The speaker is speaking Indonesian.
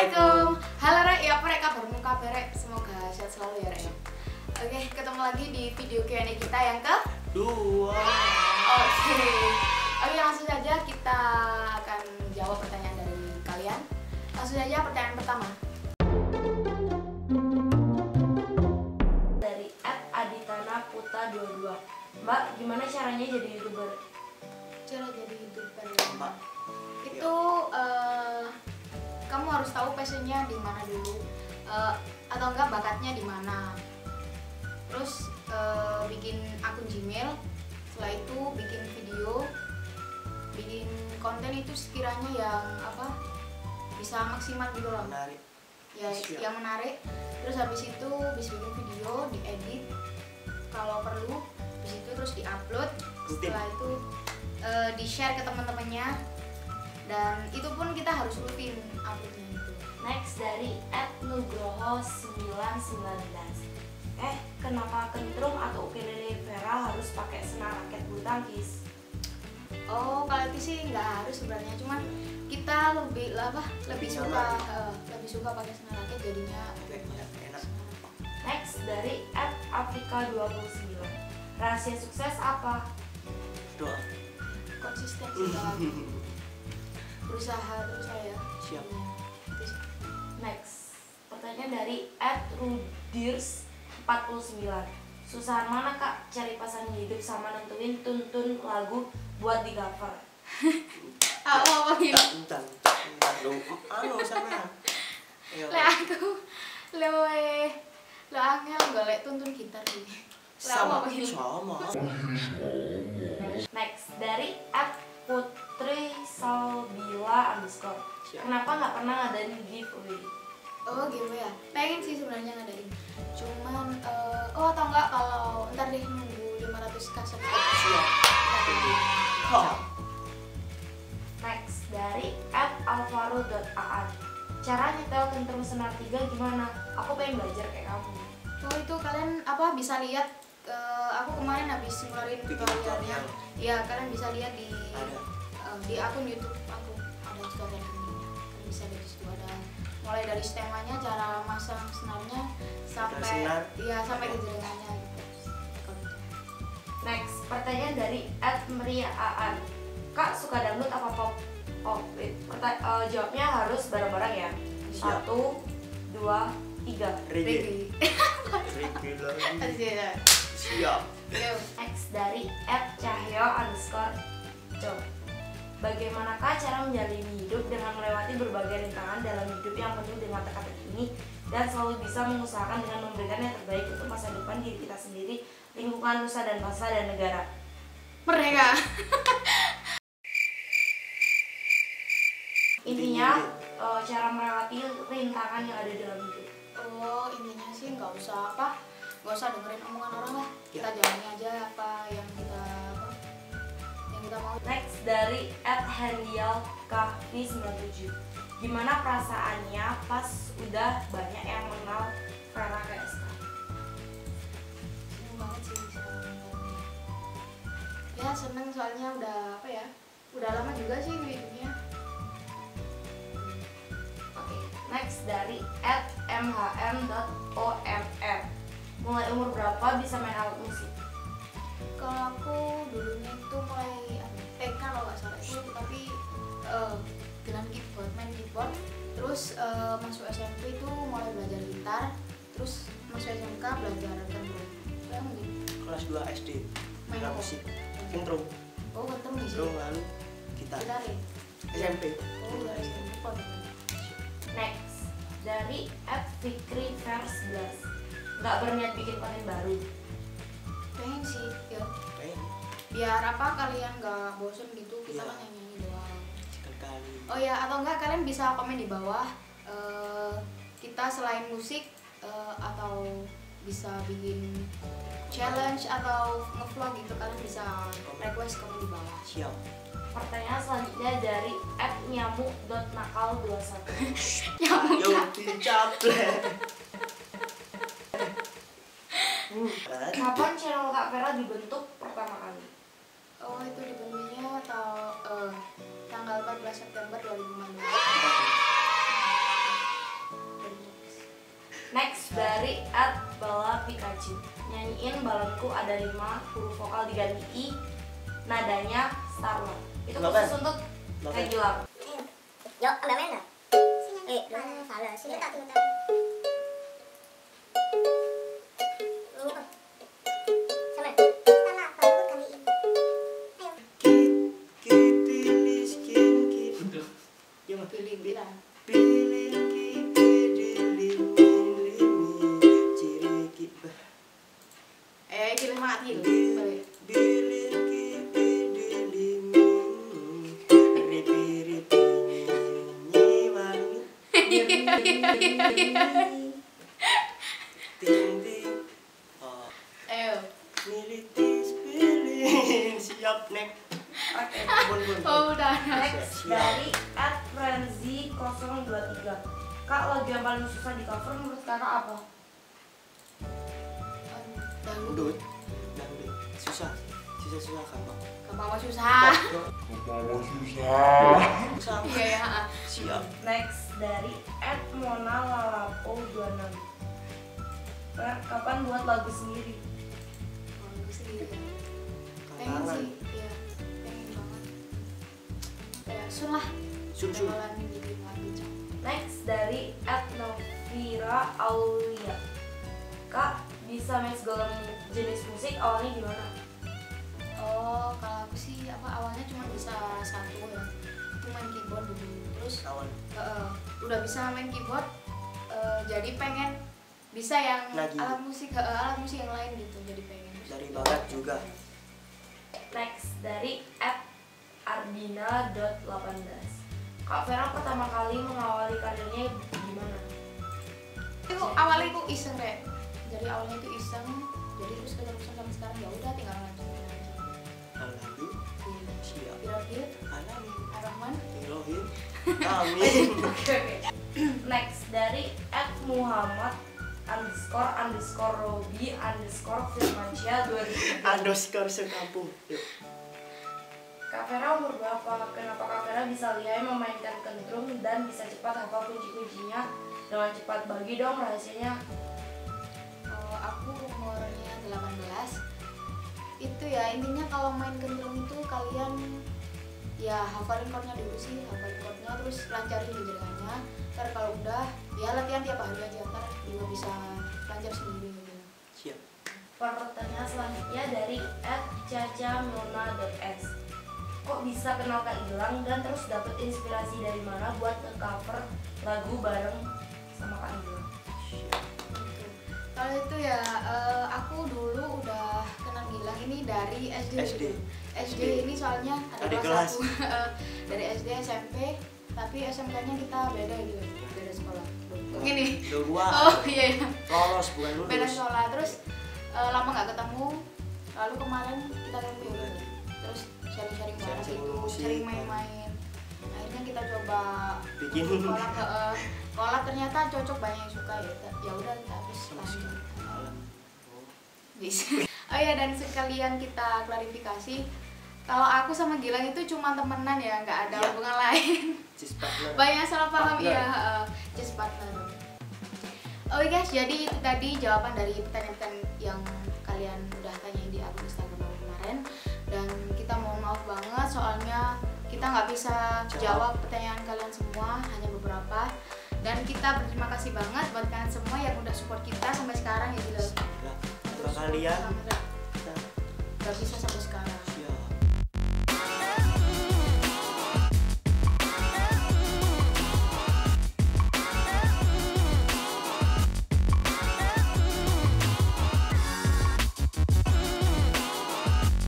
Assalamualaikum. Halo Rek, ya apa Rek kabar muka Rek? Semoga sehat selalu ya Rek. ya. Oke, ketemu lagi di video Q&A kita yang ke Dua. Oke. Oke, langsung saja kita akan jawab pertanyaan dari kalian. Langsung saja pertanyaan pertama. dari @aditana puta 22 Mbak, gimana caranya jadi youtuber? Cara jadi youtuber. Mbak. Itu eh, kamu harus tahu passionnya di mana dulu, Eh, atau enggak bakatnya di mana. Terus eh, bikin akun Gmail. Setelah itu bikin video, bikin konten itu sekiranya yang apa bisa maksimal gitu loh. Menarik. ya Siap. yang menarik terus habis itu bisa bikin video diedit kalau perlu habis itu terus diupload setelah itu eh, di share ke teman-temannya dan itu pun kita harus rutin uploadnya itu Next dari @nugroho919 Eh, kenapa kentrum atau ukulele Vera harus pakai senar raket bulu tangkis? oh kalau itu sih nggak harus sebenarnya cuman kita lebih apa lebih Lebih suka eh, lebih suka pakai senar raket jadinya enak. Next dari @afrika29 Rahasia sukses apa? Doa. konsisten sih dalam berusaha terus saya Siap. Next, pertanyaan dari @rudirs49 Susahan mana kak cari pasangan hidup sama nentuin tuntun lagu buat di cover? Ah, mau apa gini? Entar. Entar dong. Anu. Ayo. Lek aku lewe lo angel golek tuntun gitar. Lek Sama. apa gini? Sama. Next, dari Putri Salbila underscore. Kenapa nggak pernah ngadain giveaway? Oh gitu ya. Pengen sih sebenarnya ngadain. Cuman eh, oh atau enggak kalau ntar deh nunggu 500 kaset. Siap. Kok? Next, dari alvaro.aan Cara nyetel kentrum senar 3 gimana? Aku pengen belajar kayak kamu Oh itu kalian apa bisa lihat eh, aku kemarin habis ngeluarin tutorialnya. tutorial. Iya, kalian bisa lihat di Ada. Eh, di akun YouTube aku ada tutorial ini. Kalian bisa di situ ada mulai dari stemanya, cara masang senarnya sampai senar. iya sampai ke jaringannya gitu. Next, pertanyaan dari @meriaan. Kak suka dangdut apa pop? Oh, wait. Perta- eh, jawabnya harus bareng-bareng ya. Satu, dua, tiga. Reggae. Reggae. Reggae lagi. Siap. Yo. Next dari @cahyo underscore co. Bagaimanakah cara menjalani hidup dengan melewati berbagai rintangan dalam hidup yang penuh dengan teka-teki ini dan selalu bisa mengusahakan dengan memberikan yang terbaik untuk masa depan diri kita sendiri, lingkungan, nusa dan bangsa dan negara. Merdeka. Intinya eh, cara melewati rintangan yang ada dalam hidup. Oh intinya sih nggak usah apa, nggak usah dengerin omongan orang lah. Kita Ya. jalani aja apa yang kita mau. Next dari @handial kahfi 97 Gimana perasaannya pas udah banyak yang mengenal Vera sekarang? Seneng banget sih. Ya seneng soalnya udah apa ya, udah lama juga sih di dunia. Oke, next dari @mhm.omr Mulai umur berapa bisa main alat musik? Kalau aku dulunya itu mulai TK kalau nggak salah itu tapi eh, dengan keyboard main keyboard. Terus eh, masuk SMP itu mulai belajar gitar terus masuk SMK belajar kentrum gitu? Kelas 2 SD. Main musik. Kentrum. oh kentrum di sini lalu gitar. gitar ya? SMP. oh udah SMP Next. Dari @fikri11 Nggak berniat bikin konten baru pengen sih ya Pengen. biar apa kalian nggak bosen gitu kita Iya. kan nyanyi nyanyi doang Sekali. Oh ya, atau enggak kalian bisa komen di bawah eh, kita selain musik eh, atau bisa bikin challenge atau ngevlog gitu kalian bisa request komen di bawah. Siap. Pertanyaan selanjutnya dari @nyamuk.nakal21 Nyamuk. Yo, berat. Kapan channel Kak Vera dibentuk pertama kali? Oh itu dibentuknya atau eh, tanggal 14 September 2015. dari at bala Pikachu nyanyiin balonku ada lima huruf vokal diganti i nadanya Starlight itu khusus untuk kayak Gilang Yuk, ambil main dah. Eh, salah. Sini tak tinggal. Ayo militis pilih siap nek. oke Bun bun. oh udah next Siap. dari at Frenzy 023 kak lagu yang paling susah di cover menurut kakak apa dangdut Susah. Susah susah kan bang. gampang susah Susah. iya ya. Siap. next dari at Mona Lalapo 26 Kak, kapan buat lagu sendiri aku sendiri pengen sih iya pengen banget kayak sun lah Sun sun. lagu. Next dari at Novira Aulia Kak, bisa mix golong jenis musik awalnya gimana? Oh kalau aku sih apa awalnya cuma bisa satu ya itu main keyboard dulu terus Awal. eh, udah bisa main keyboard eh, jadi pengen bisa yang Lagi. alat musik eh, alat musik yang lain gitu jadi pengen Dari bakat juga. Next dari at Ardina.18 Kak Vera pertama kali mengawali karirnya gimana? itu awalnya itu iseng kayak jadi awalnya itu iseng jadi terus keterusan sampai sekarang ya udah tinggal lanjutin Amin. Next dari at Muhammad underscore underscore Robi underscore Firmansyah 2003 Ados kau sekampung. Yuk. Kak Vera umur berapa? Kenapa Kak Vera bisa lihai memainkan kentrung dan bisa cepat hafal kunci-kuncinya dengan cepat? Bagi dong rahasianya. Oh, aku umurnya 18 itu ya intinya kalau main kentrung itu kalian ya hafalin chordnya dulu sih hafalin chordnya terus lancarin genjrengannya ntar kalau udah ya latihan tiap hari aja ntar juga bisa lancar sendiri gitu Siap. Pertanyaan selanjutnya dari @cacamona.s Kok bisa kenal Kak Gilang dan terus dapet inspirasi dari mana buat nge-cover lagu bareng sama Kak Gilang? Gitu. kalau itu ya eh, aku dulu udah Gilang ini dari SD SD. gitu. SD ini soalnya ada Adik kelas kelas. aku Eh, dari SD SMP tapi SMK-nya kita beda gitu beda sekolah gini Dua oh iya iya Lolos bukan lulus. beda sekolah terus eh, lama nggak ketemu lalu kemarin kita ketemu gitu. terus sharing-sharing bareng gitu musik. sharing main-main akhirnya kita coba Bikin. kolak eh, kolak ternyata cocok banyak yang suka ya ya udah lanjut Alam. bisa oh ya dan sekalian kita klarifikasi kalau aku sama Gilang itu cuma temenan ya nggak ada Iya. hubungan lain banyak salah paham Partner. ya uh, just partner oke guys jadi itu tadi jawaban dari pertanyaan-pertanyaan yang kalian udah tanya di akun Instagram kemarin dan kita mohon maaf banget soalnya kita nggak bisa Jawab. jawab pertanyaan kalian semua hanya beberapa dan kita berterima kasih banget buat kalian semua yang udah support kita sampai sekarang ya Gila Lah, Terima kalian. Nggak bisa sampai sekarang